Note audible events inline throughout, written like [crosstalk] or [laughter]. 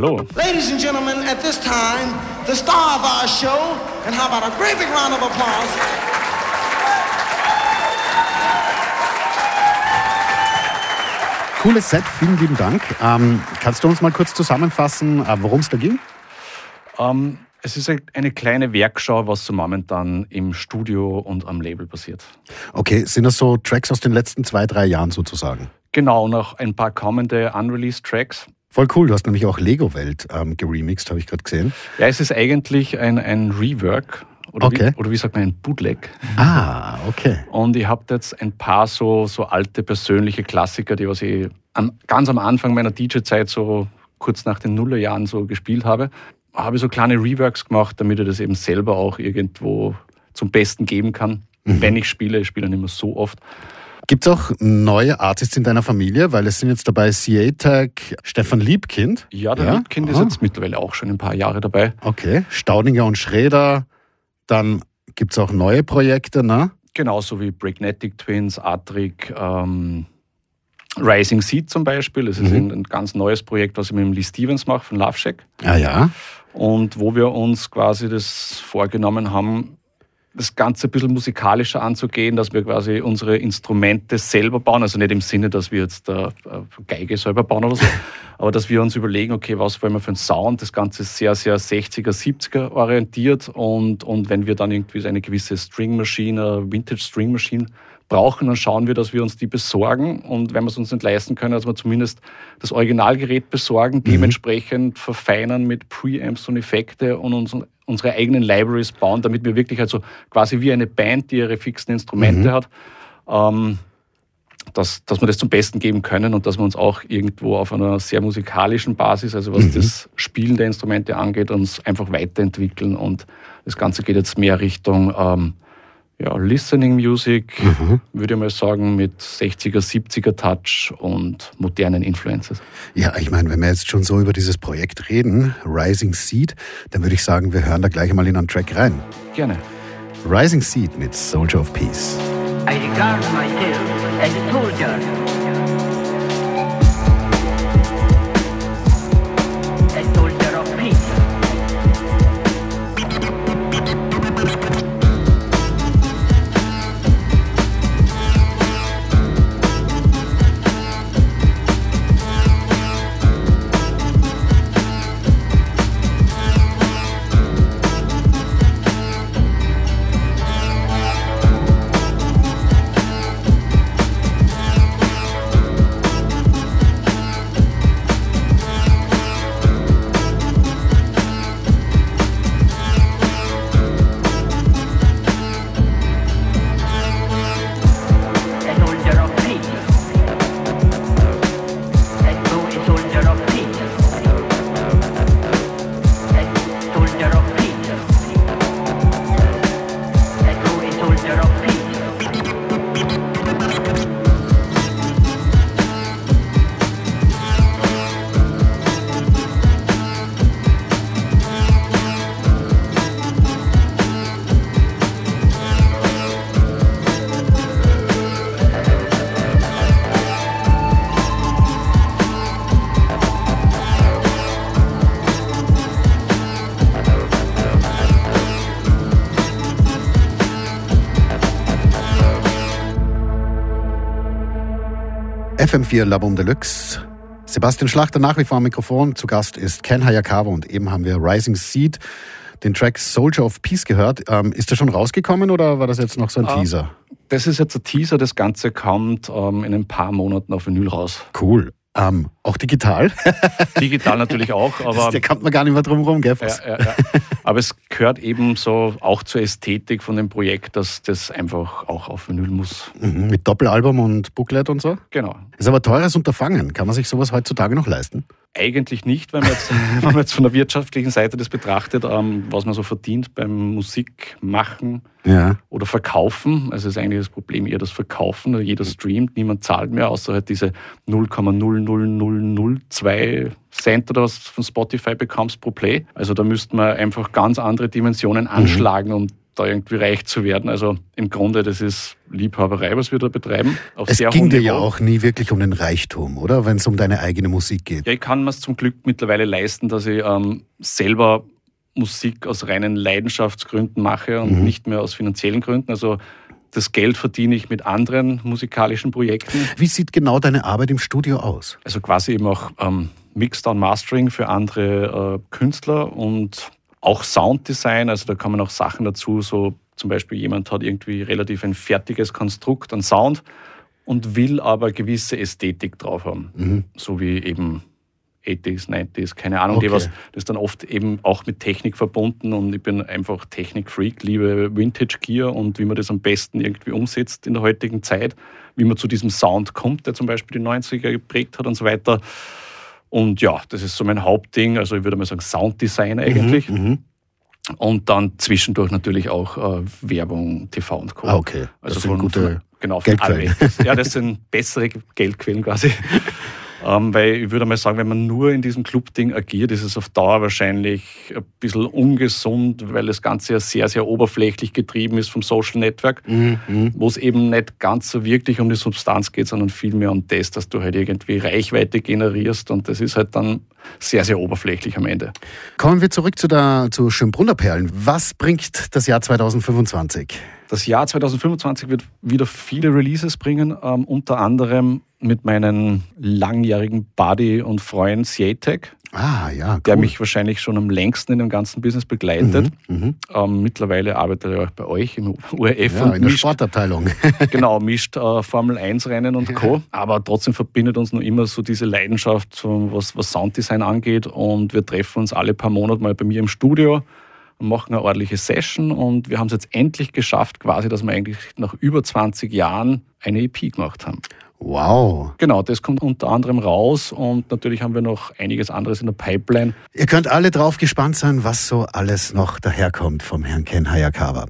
Hallo. Ladies and gentlemen, at this time, the star of our show, and how about a great big round of applause? Cooles Set, vielen lieben Dank. Ähm, kannst du uns mal kurz zusammenfassen, äh, worum es da ging? Ähm, es ist eine kleine Werkschau, was so momentan im Studio und am Label passiert. Okay, sind das so Tracks aus den letzten zwei, drei Jahren sozusagen? Genau, und auch ein paar kommende unreleased Tracks. Voll cool, du hast nämlich auch Lego-Welt ähm, geremixed, habe ich gerade gesehen. Ja, es ist eigentlich ein, ein Rework. Oder, Okay. wie, oder wie sagt man, ein Bootleg. Ah, okay. Und ich habe jetzt ein paar so, so alte persönliche Klassiker, die was ich am, ganz am Anfang meiner DJ-Zeit, so kurz nach den Nullerjahren so gespielt habe, habe ich so kleine Reworks gemacht, damit ich das eben selber auch irgendwo zum Besten geben kann. Wenn ich spiele, ich spiele nicht mehr so oft. Gibt es auch neue Artists in deiner Familie? Weil es sind jetzt dabei CA-Tag, Stefan Liebkind. Ja, der Ja? Liebkind ist Aha. jetzt mittlerweile auch schon ein paar Jahre dabei. Okay, Staudinger und Schräder. Dann gibt es auch neue Projekte, ne? Genauso wie Breaknetic Twins, Atrik, ähm, Rising Seed zum Beispiel. Das ist ein, ein ganz neues Projekt, was ich mit dem Lee Stevens mache von Love Shack. Ah ja. Und wo wir uns quasi das vorgenommen haben, das Ganze ein bisschen musikalischer anzugehen, dass wir quasi unsere Instrumente selber bauen. Also nicht im Sinne, dass wir jetzt äh, Geige selber bauen oder so, [laughs] aber dass wir uns überlegen, okay, was wollen wir für einen Sound? Das Ganze ist sehr, sehr 60er, 70er orientiert. Und, und wenn wir dann irgendwie so eine gewisse String Machine, eine Vintage String Machine brauchen, dann schauen wir, dass wir uns die besorgen. Und wenn wir es uns nicht leisten können, dass wir zumindest das Originalgerät besorgen, dementsprechend verfeinern mit Preamps und Effekte und uns unsere eigenen Libraries bauen, damit wir wirklich also quasi wie eine Band, die ihre fixen Instrumente hat, ähm, dass, dass wir das zum Besten geben können und dass wir uns auch irgendwo auf einer sehr musikalischen Basis, also was das Spielen der Instrumente angeht, uns einfach weiterentwickeln. Und das Ganze geht jetzt mehr Richtung ähm, ja, Listening Music, würde ich mal sagen, mit 60er, 70er Touch und modernen Influences. Ja, ich meine, wenn wir jetzt schon so über dieses Projekt reden, Rising Seed, dann würde ich sagen, wir hören da gleich mal in einen Track rein. Gerne. Rising Seed mit Soldier of Peace. I regard myself as a soldier. FM4 Labum Deluxe. Sebastian Schlachter nach wie vor am Mikrofon. Zu Gast ist Ken Hayakawa und eben haben wir Rising Seed, den Track Soldier of Peace gehört. Ähm, ist der schon rausgekommen oder war das jetzt noch so ein Ah. Teaser? Das ist jetzt ein Teaser, das Ganze kommt ähm, in ein paar Monaten auf Vinyl raus. Cool. Ähm, auch digital? [laughs] Digital natürlich auch, aber, da kommt man gar nicht mehr drum rum, gell? ja, ja, ja. aber es gehört eben so auch zur Ästhetik von dem Projekt, dass das einfach auch auf Vinyl muss. Mhm, mit Doppelalbum und Booklet und so. Genau. Ist aber teures Unterfangen. Kann man sich sowas heutzutage noch leisten? Eigentlich nicht, wenn man jetzt, [laughs] wenn man jetzt von der wirtschaftlichen Seite das betrachtet, ähm, was man so verdient beim Musikmachen Ja. oder Verkaufen. Also ist eigentlich das Problem eher das Verkaufen. Jeder streamt, niemand zahlt mehr, außer halt diese 0,00002 Cent oder was von Spotify bekommst pro Play. Also da müsste man einfach ganz andere Dimensionen anschlagen, um da irgendwie reich zu werden. Also im Grunde, das ist Liebhaberei, was wir da betreiben. Es ging dir ja auch nie wirklich um den Reichtum, oder? Wenn es um deine eigene Musik geht. Ja, ich kann mir es zum Glück mittlerweile leisten, dass ich ähm, selber Musik aus reinen Leidenschaftsgründen mache und mhm. nicht mehr aus finanziellen Gründen. Also das Geld verdiene ich mit anderen musikalischen Projekten. Wie sieht genau deine Arbeit im Studio aus? Also quasi eben auch ähm, Mixdown Mastering für andere äh, Künstler und auch Sounddesign. Also da kommen auch Sachen dazu, so zum Beispiel jemand hat irgendwie relativ ein fertiges Konstrukt an Sound und will aber gewisse Ästhetik drauf haben. Mhm. So wie eben 80s, 90s, keine Ahnung, okay. was, das ist dann oft eben auch mit Technik verbunden und ich bin einfach Technik-Freak, liebe Vintage-Gear und wie man das am besten irgendwie umsetzt in der heutigen Zeit, wie man zu diesem Sound kommt, der zum Beispiel die 90er geprägt hat und so weiter. Und ja, das ist so mein Hauptding, also ich würde mal sagen Sounddesign eigentlich. Mhm, mhm. Und dann zwischendurch natürlich auch äh, Werbung, TV und Co. Ah, okay. Also das sind gute von, genau, von Geldquellen. Ja, das sind bessere Geldquellen quasi. [laughs] Ähm, weil ich würde mal sagen, wenn man nur in diesem Club-Ding agiert, ist es auf Dauer wahrscheinlich ein bisschen ungesund, weil das Ganze ja sehr, sehr oberflächlich getrieben ist vom Social Network, mhm. wo es eben nicht ganz so wirklich um die Substanz geht, sondern vielmehr um das, dass du halt irgendwie Reichweite generierst und das ist halt dann sehr, sehr oberflächlich am Ende. Kommen wir zurück zu, der, zu Schönbrunner Perlen. Was bringt das Jahr 2025? Das Jahr 2025 wird wieder viele Releases bringen, ähm, unter anderem mit meinem langjährigen Buddy und Freund Sietek. Ah, ja, cool. Der mich wahrscheinlich schon am längsten in dem ganzen Business begleitet. Mhm, mhm. ähm, mittlerweile arbeitet er auch bei euch im URF. Ja, und in der Sportabteilung. [laughs] genau, mischt äh, Formel 1 Rennen und Co. Aber trotzdem verbindet uns noch immer so diese Leidenschaft, was, was Sounddesign angeht. Und wir treffen uns alle paar Monate mal bei mir im Studio machen eine ordentliche Session. Und wir haben es jetzt endlich geschafft, quasi, dass wir eigentlich nach über 20 Jahren eine EP gemacht haben. Wow. Genau, das kommt unter anderem raus und natürlich haben wir noch einiges anderes in der Pipeline. Ihr könnt alle drauf gespannt sein, was so alles noch daherkommt vom Herrn Ken Hayakawa.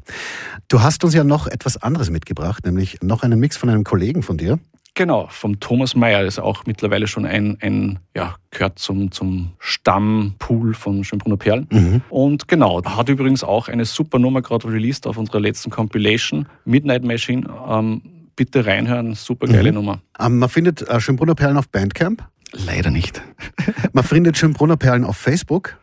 Du hast uns ja noch etwas anderes mitgebracht, nämlich noch einen Mix von einem Kollegen von dir. Genau, vom Thomas Meyer, ist auch mittlerweile schon ein, ein ja, gehört zum, zum Stammpool von Schönbrunner Perlen. Mhm. Und genau, hat übrigens auch eine super Nummer gerade released auf unserer letzten Compilation, Midnight Machine. Ähm, bitte reinhören, super geile mhm. Nummer. Ähm, man findet äh, Schönbrunner Perlen auf Bandcamp? Leider nicht. man findet Schönbrunner Perlen auf Facebook?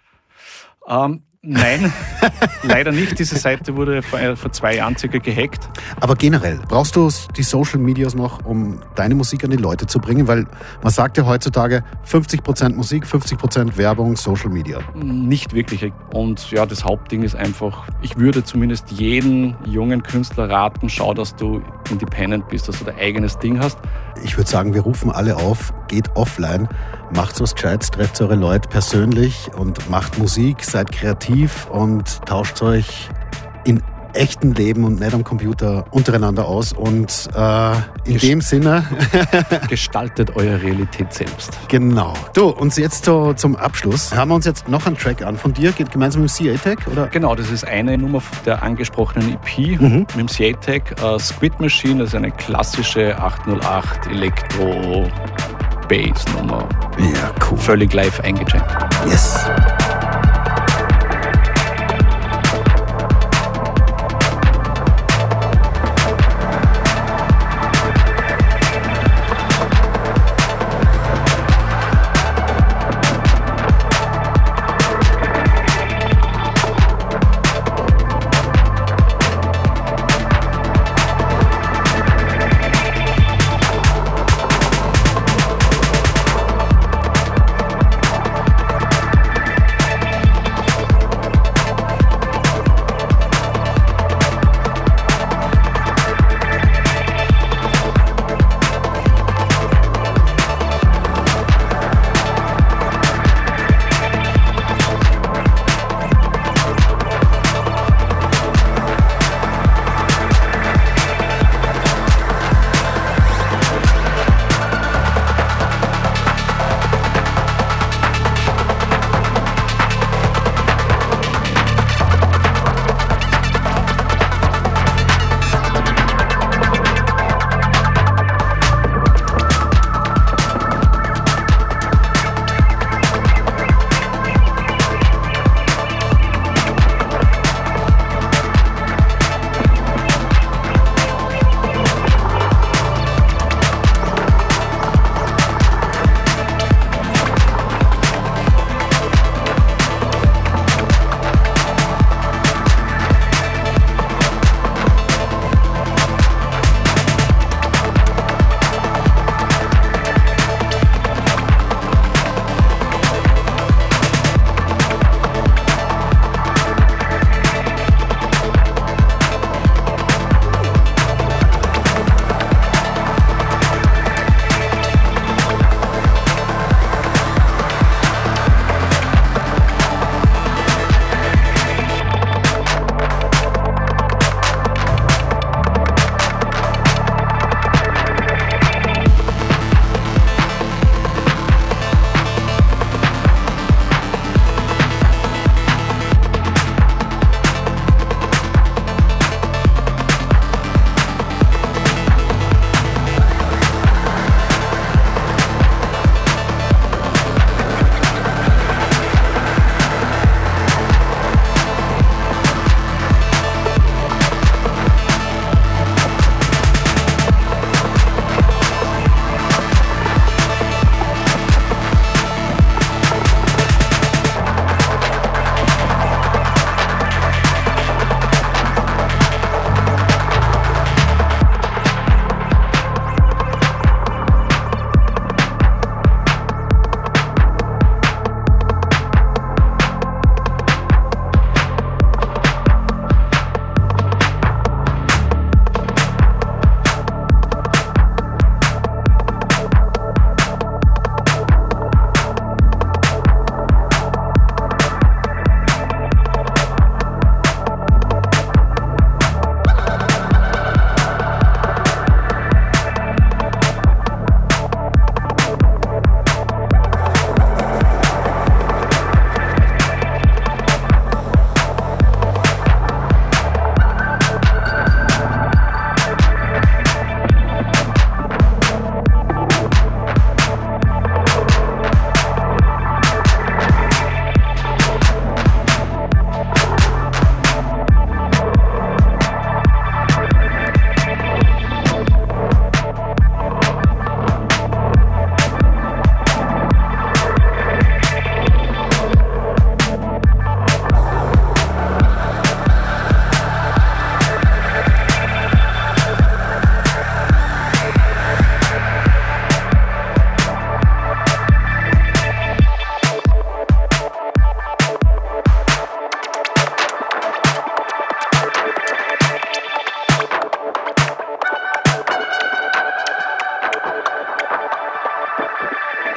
Ähm, Nein, [laughs] leider nicht. Diese Seite wurde vor, äh, vor, zwei Jahren circa gehackt. Aber generell, brauchst du die Social Medias noch, um deine Musik an die Leute zu bringen? Weil man sagt ja heutzutage 50% Musik, 50% Werbung, Social Media. Nicht wirklich. Und ja, das Hauptding ist einfach, ich würde zumindest jeden jungen Künstler raten, schau, dass du independent bist, dass du dein eigenes Ding hast. Ich würde sagen, wir rufen alle auf, geht offline, macht was Gescheites, trefft eure Leute persönlich und macht Musik, seid kreativ und tauscht euch in echten Leben und nicht am Computer untereinander aus. Und äh, in Gest dem Sinne. [laughs] [laughs] gestaltet eure Realität selbst. Genau. Du, und jetzt so zum Abschluss. Haben wir uns jetzt noch einen Track an von dir? Geht gemeinsam mit dem CA-Tech? Genau, das ist eine Nummer der angesprochenen EP mhm. mit dem CA-Tech. Uh, Squid Machine, das ist eine klassische 808 Elektro. Bass-Nummer. Ja, cool. Völlig live eingecheckt. Yes.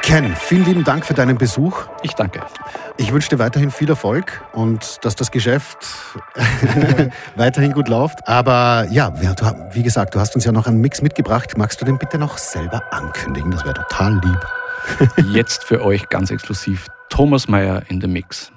Ken, vielen lieben Dank für deinen Besuch. Ich danke. Ich wünsche dir weiterhin viel Erfolg und dass das Geschäft [laughs] weiterhin gut läuft. Aber ja, wie gesagt, du hast uns ja noch einen Mix mitgebracht. Magst du den bitte noch selber ankündigen? Das wäre total lieb. Jetzt für euch ganz exklusiv Thomas Meyer in the Mix.